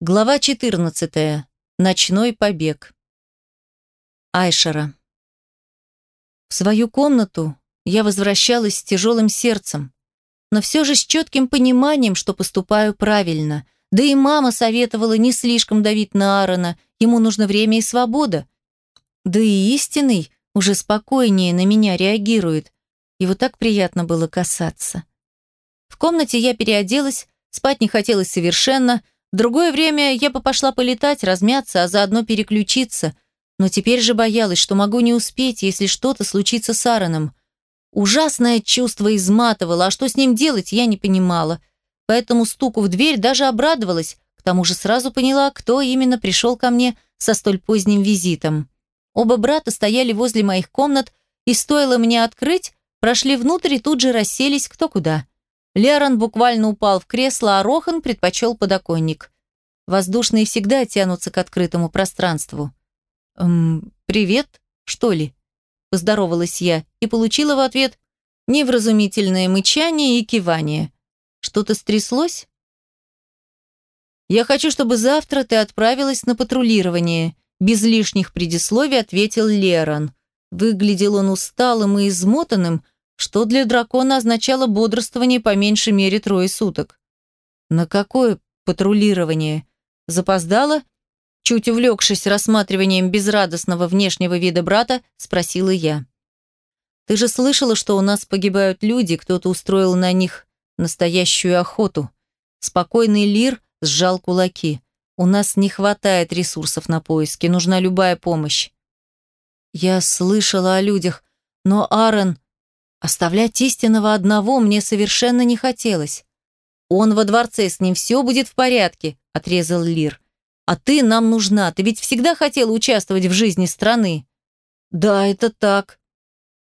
Глава 14. Ночной побег. Айшера. В свою комнату я возвращалась с тяжелым сердцем, но все же с четким пониманием, что поступаю правильно. Да и мама советовала не слишком давить на Аарона, ему нужно время и свобода. Да и истинный уже спокойнее на меня реагирует. Его так приятно было касаться. В комнате я переоделась, спать не хотелось совершенно – в другое время я бы пошла полетать, размяться, а заодно переключиться. Но теперь же боялась, что могу не успеть, если что-то случится с Аароном. Ужасное чувство изматывало, а что с ним делать, я не понимала. Поэтому стуку в дверь даже обрадовалась, к тому же сразу поняла, кто именно пришел ко мне со столь поздним визитом. Оба брата стояли возле моих комнат, и стоило мне открыть, прошли внутрь и тут же расселись кто куда. Лерон буквально упал в кресло, а Рохан предпочел подоконник. Воздушные всегда тянутся к открытому пространству. «Эм, привет, что ли?» Поздоровалась я и получила в ответ невразумительное мычание и кивание. «Что-то стряслось?» «Я хочу, чтобы завтра ты отправилась на патрулирование», без лишних предисловий ответил Лерон. Выглядел он усталым и измотанным, что для дракона означало бодрствование по меньшей мере трое суток. На какое патрулирование? Запоздала? Чуть увлекшись рассматриванием безрадостного внешнего вида брата, спросила я. «Ты же слышала, что у нас погибают люди, кто-то устроил на них настоящую охоту?» Спокойный Лир сжал кулаки. «У нас не хватает ресурсов на поиски, нужна любая помощь». «Я слышала о людях, но Аарон...» Оставлять истинного одного мне совершенно не хотелось. «Он во дворце, с ним все будет в порядке», – отрезал Лир. «А ты нам нужна, ты ведь всегда хотела участвовать в жизни страны». «Да, это так».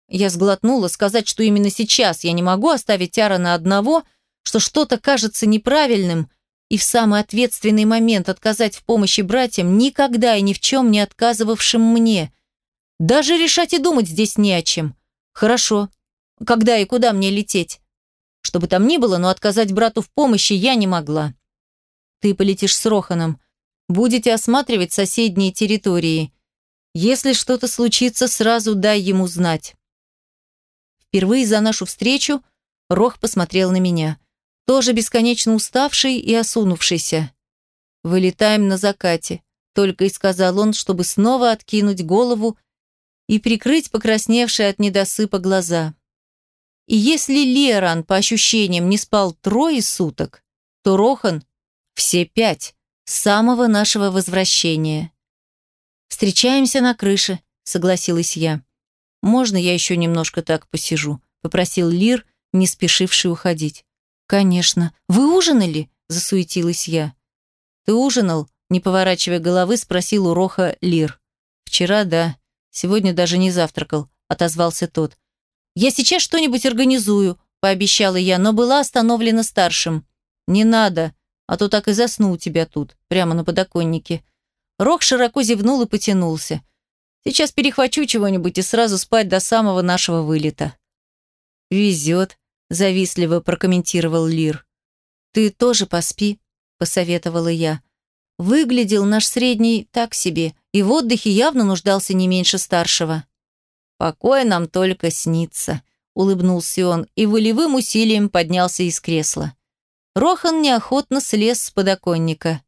Я сглотнула, сказать, что именно сейчас я не могу оставить Аарона одного, что что-то кажется неправильным, и в самый ответственный момент отказать в помощи братьям, никогда и ни в чем не отказывавшим мне. Даже решать и думать здесь не о чем. Хорошо, когда и куда мне лететь? Что бы там ни было, но отказать брату в помощи я не могла. Ты полетишь с Роханом. Будете осматривать соседние территории. Если что-то случится, сразу дай ему знать. Впервые за нашу встречу Рох посмотрел на меня. Тоже бесконечно уставший и осунувшийся. «Вылетаем на закате», — только и сказал он, чтобы снова откинуть голову и прикрыть покрасневшие от недосыпа глаза. И если Леран, по ощущениям, не спал трое суток, то Рохан – все пять, с самого нашего возвращения. «Встречаемся на крыше», – согласилась я. «Можно я еще немножко так посижу?» – попросил Лир, не спешивший уходить. «Конечно. Вы ужинали?» – засуетилась я. «Ты ужинал?» – не поворачивая головы, спросил у Роха Лир. «Вчера, да. Сегодня даже не завтракал», – отозвался тот. «Я сейчас что-нибудь организую», – пообещала я, но была остановлена старшим. «Не надо, а то так и засну у тебя тут, прямо на подоконнике». Рок широко зевнул и потянулся. «Сейчас перехвачу чего-нибудь и сразу спать до самого нашего вылета». «Везет», – завистливо прокомментировал Лир. «Ты тоже поспи», – посоветовала я. Выглядел наш средний так себе, и в отдыхе явно нуждался не меньше старшего. «Покой нам только снится», — улыбнулся он и волевым усилием поднялся из кресла. Рохан неохотно слез с подоконника.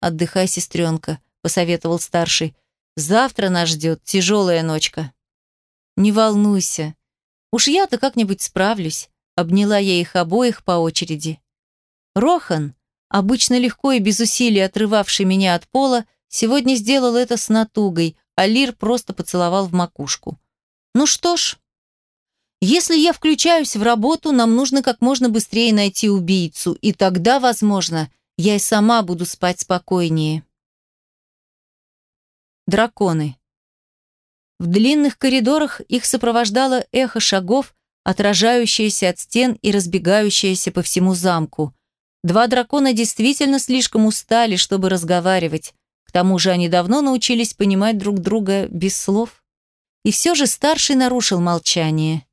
«Отдыхай, сестренка», — посоветовал старший. «Завтра нас ждет тяжелая ночка». «Не волнуйся. Уж я-то как-нибудь справлюсь», — обняла я их обоих по очереди. Рохан, обычно легко и без усилий отрывавший меня от пола, сегодня сделал это с натугой, а Лир просто поцеловал в макушку. Ну что ж, если я включаюсь в работу, нам нужно как можно быстрее найти убийцу, и тогда, возможно, я и сама буду спать спокойнее. Драконы. В длинных коридорах их сопровождало эхо шагов, отражающееся от стен и разбегающееся по всему замку. Два дракона действительно слишком устали, чтобы разговаривать. К тому же они давно научились понимать друг друга без слов. И все же старший нарушил молчание.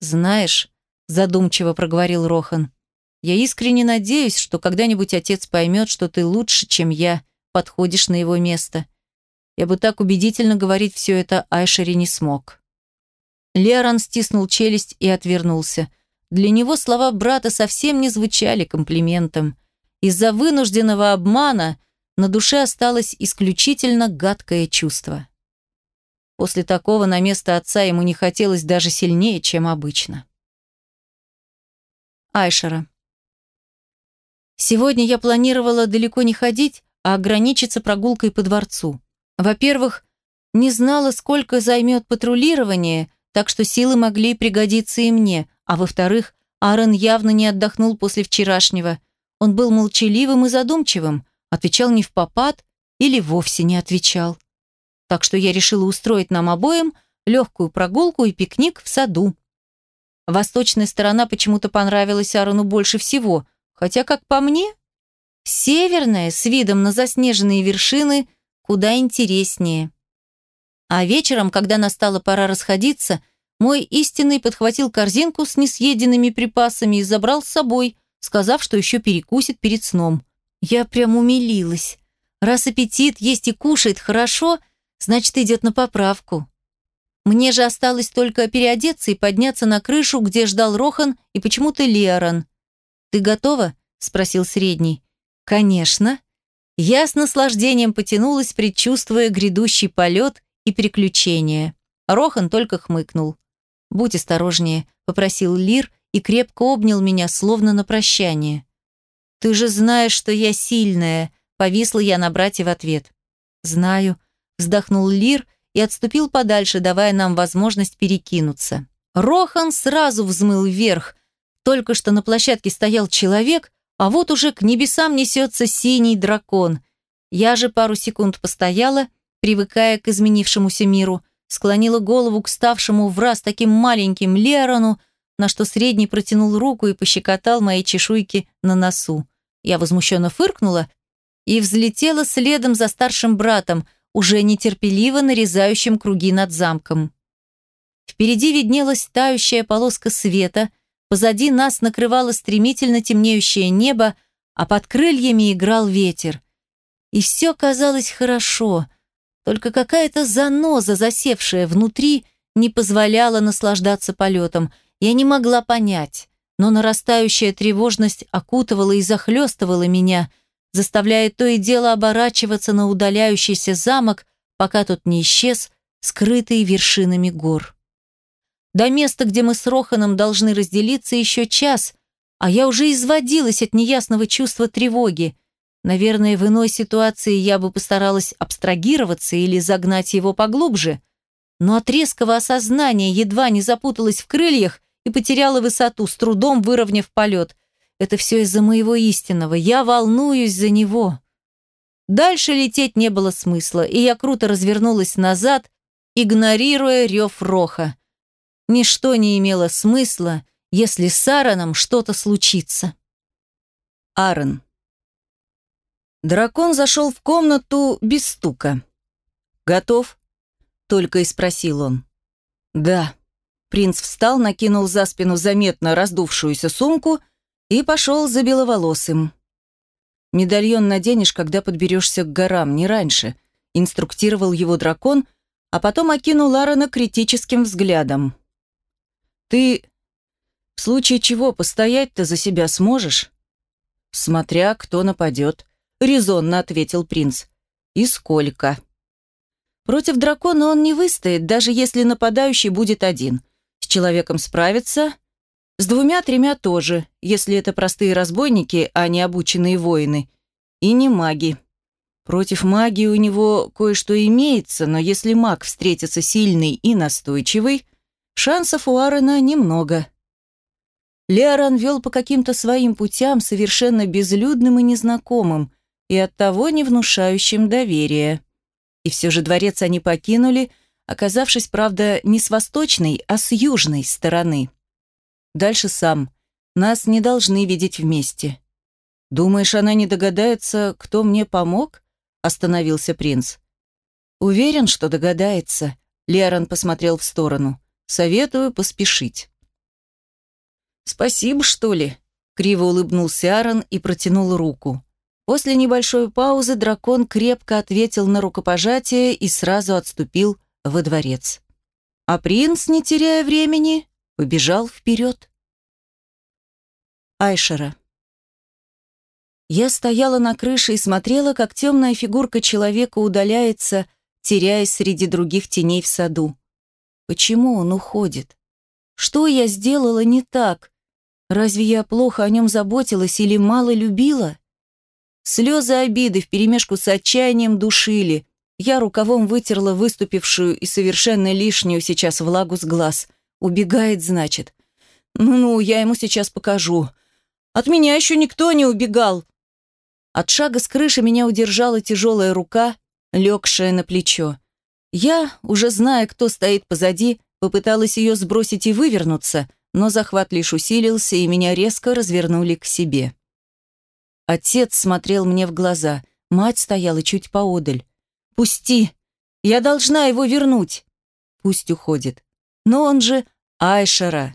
«Знаешь», — задумчиво проговорил Рохан, Я искренне надеюсь, что когда-нибудь отец поймет, что ты лучше, чем я, подходишь на его место. Я бы так убедительно говорить все это Айшере не смог. Лерон стиснул челюсть и отвернулся. Для него слова брата совсем не звучали комплиментом. Из-за вынужденного обмана на душе осталось исключительно гадкое чувство. После такого на место отца ему не хотелось даже сильнее, чем обычно. Айшера. Сегодня я планировала далеко не ходить, а ограничиться прогулкой по дворцу. Во-первых, не знала, сколько займет патрулирование, так что силы могли пригодиться и мне, а во-вторых, Аарон явно не отдохнул после вчерашнего. Он был молчаливым и задумчивым, отвечал не в попад или вовсе не отвечал. Так что я решила устроить нам обоим легкую прогулку и пикник в саду. Восточная сторона почему-то понравилась Аарону больше всего, хотя, как по мне, северная с видом на заснеженные вершины куда интереснее. А вечером, когда настала пора расходиться, мой истинный подхватил корзинку с несъеденными припасами и забрал с собой, сказав, что еще перекусит перед сном. Я прям умилилась. Раз аппетит есть и кушает хорошо, значит, идет на поправку. Мне же осталось только переодеться и подняться на крышу, где ждал Рохан и почему-то Леоран. «Ты готова?» – спросил средний. «Конечно». Я с наслаждением потянулась, предчувствуя грядущий полет и приключения. Рохан только хмыкнул. «Будь осторожнее», – попросил Лир и крепко обнял меня, словно на прощание. «Ты же знаешь, что я сильная», – повисла я на брате в ответ. «Знаю», – вздохнул Лир и отступил подальше, давая нам возможность перекинуться. Рохан сразу взмыл вверх. Только что на площадке стоял человек, а вот уже к небесам несется синий дракон. Я же пару секунд постояла, привыкая к изменившемуся миру, склонила голову к ставшему в раз таким маленьким Лерону, на что средний протянул руку и пощекотал мои чешуйки на носу. Я возмущенно фыркнула и взлетела следом за старшим братом, уже нетерпеливо нарезающим круги над замком. Впереди виднелась тающая полоска света, позади нас накрывало стремительно темнеющее небо, а под крыльями играл ветер. И все казалось хорошо, только какая-то заноза, засевшая внутри, не позволяла наслаждаться полетом. Я не могла понять, но нарастающая тревожность окутывала и захлестывала меня – заставляя то и дело оборачиваться на удаляющийся замок, пока тот не исчез, скрытый вершинами гор. До места, где мы с Роханом должны разделиться, еще час, а я уже изводилась от неясного чувства тревоги. Наверное, в иной ситуации я бы постаралась абстрагироваться или загнать его поглубже, но от резкого осознания едва не запуталась в крыльях и потеряла высоту, с трудом выровняв полет. Это все из-за моего истинного. Я волнуюсь за него. Дальше лететь не было смысла, и я круто развернулась назад, игнорируя рев Роха. Ничто не имело смысла, если с Аароном что-то случится. Аарон. Дракон зашел в комнату без стука. «Готов?» — только и спросил он. «Да». Принц встал, накинул за спину заметно раздувшуюся сумку — и пошел за беловолосым. «Медальон наденешь, когда подберешься к горам, не раньше», инструктировал его дракон, а потом окинул Ларена критическим взглядом. «Ты в случае чего постоять-то за себя сможешь?» «Смотря кто нападет», — резонно ответил принц. «И сколько?» Против дракона он не выстоит, даже если нападающий будет один. С человеком справится, с двумя-тремя тоже, если это простые разбойники, а не обученные воины. И не маги. Против магии у него кое-что имеется, но если маг встретится сильный и настойчивый, шансов у Аарона немного. Леоран вел по каким-то своим путям, совершенно безлюдным и незнакомым, и оттого не внушающим доверия. И все же дворец они покинули, оказавшись, правда, не с восточной, а с южной стороны. Дальше сам. Нас не должны видеть вместе. Думаешь, она не догадается, кто мне помог? Остановился принц. Уверен, что догадается. Лерон посмотрел в сторону. Советую поспешить. Спасибо, что ли? Криво улыбнулся Аарон и протянул руку. После небольшой паузы дракон крепко ответил на рукопожатие и сразу отступил во дворец. А принц, не теряя времени, побежал вперед. Айшера. Я стояла на крыше и смотрела, как темная фигурка человека удаляется, теряясь среди других теней в саду. Почему он уходит? Что я сделала не так? Разве я плохо о нем заботилась или мало любила? Слезы обиды вперемешку с отчаянием душили. Я рукавом вытерла выступившую и совершенно лишнюю сейчас влагу с глаз. Убегает, значит. Ну-ну, я ему сейчас покажу. От меня еще никто не убегал. От шага с крыши меня удержала тяжелая рука, легшая на плечо. Я, уже зная, кто стоит позади, попыталась ее сбросить и вывернуться, но захват лишь усилился, и меня резко развернули к себе. Отец смотрел мне в глаза, мать стояла чуть поодаль. «Пусти! Я должна его вернуть!» «Пусть уходит. Но он же Айшара.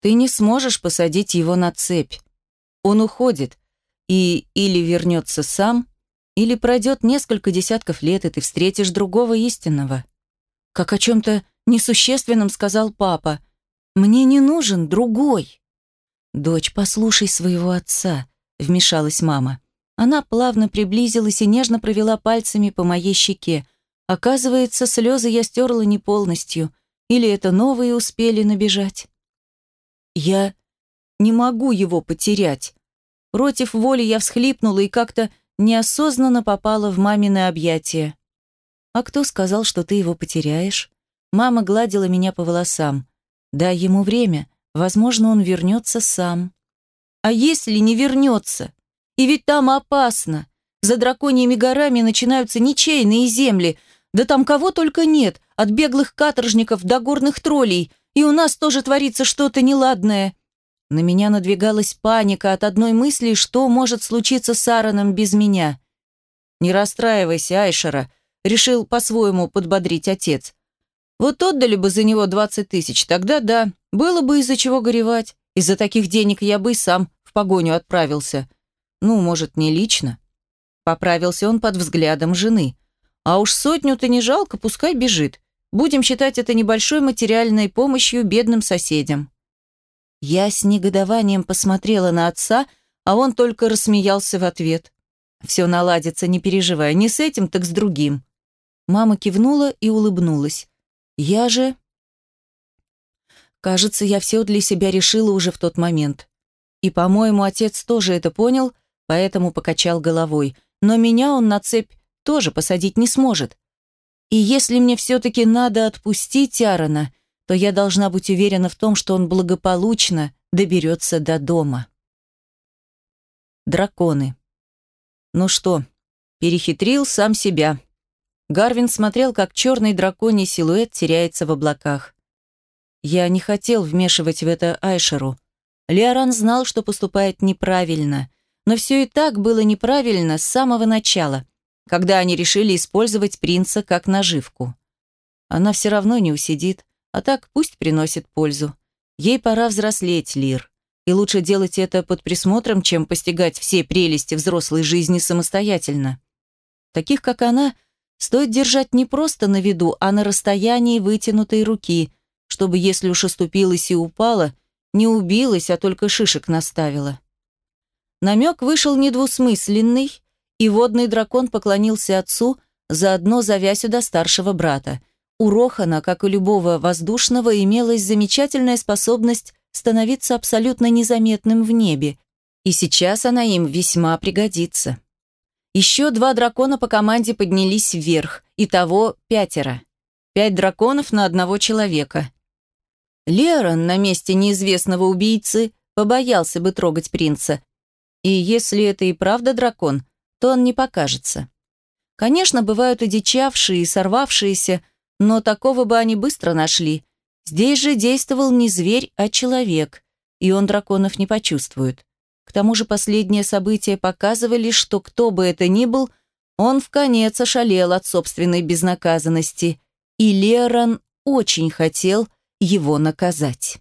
Ты не сможешь посадить его на цепь. Он уходит, и или вернется сам, или пройдет несколько десятков лет, и ты встретишь другого истинного. Как о чем-то несущественном сказал папа. Мне не нужен другой. Дочь, послушай своего отца вмешалась мама. Она плавно приблизилась и нежно провела пальцами по моей щеке. Оказывается, слезы я стерла не полностью. Или это новые успели набежать? Я не могу его потерять. Против воли я всхлипнула и как-то неосознанно попала в мамины объятия. «А кто сказал, что ты его потеряешь?» Мама гладила меня по волосам. «Дай ему время. Возможно, он вернется сам». А если не вернется? И ведь там опасно. За драконьими горами начинаются ничейные земли. Да там кого только нет, от беглых каторжников до горных троллей. И у нас тоже творится что-то неладное. На меня надвигалась паника от одной мысли, что может случиться с Аароном без меня. «Не расстраивайся, Айшера», — решил по-своему подбодрить отец. «Вот отдали бы за него двадцать тысяч, тогда да, было бы из-за чего горевать. Из-за таких денег я бы и сам погоню отправился. Ну, может, не лично. Поправился он под взглядом жены. А уж сотню-то не жалко, пускай бежит. Будем считать это небольшой материальной помощью бедным соседям. Я с негодованием посмотрела на отца, а он только рассмеялся в ответ. «Все наладится, не переживай, не с этим, так с другим». Мама кивнула и улыбнулась. Я же... Кажется, я все для себя решила уже в тот момент. И, по-моему, отец тоже это понял, поэтому покачал головой. Но меня он на цепь тоже посадить не сможет. И если мне все-таки надо отпустить Аарона, то я должна быть уверена в том, что он благополучно доберется до дома. Драконы. Ну что, перехитрил сам себя. Гарвин смотрел, как черный драконий силуэт теряется в облаках. Я не хотел вмешивать в это Айшеру, Леоран знал, что поступает неправильно, но все и так было неправильно с самого начала, когда они решили использовать принца как наживку. Она все равно не усидит, а так пусть приносит пользу. Ей пора взрослеть, Лир, и лучше делать это под присмотром, чем постигать все прелести взрослой жизни самостоятельно. Таких, как она, стоит держать не просто на виду, а на расстоянии вытянутой руки, чтобы, если уж оступилась и упала, не убилась, а только шишек наставила. Намек вышел недвусмысленный, и водный дракон поклонился отцу, заодно зовя сюда старшего брата. У Рохана, как и любого воздушного, имелась замечательная способность становиться абсолютно незаметным в небе, и сейчас она им весьма пригодится. Еще два дракона по команде поднялись вверх, и того пятеро. Пять драконов на одного человека. Лерон на месте неизвестного убийцы побоялся бы трогать принца. И если это и правда дракон, то он не покажется. Конечно, бывают одичавшие и сорвавшиеся, но такого бы они быстро нашли. Здесь же действовал не зверь, а человек, и он драконов не почувствует. К тому же последние события показывали, что кто бы это ни был, он в конец ошалел от собственной безнаказанности, и Лерон очень хотел, его наказать.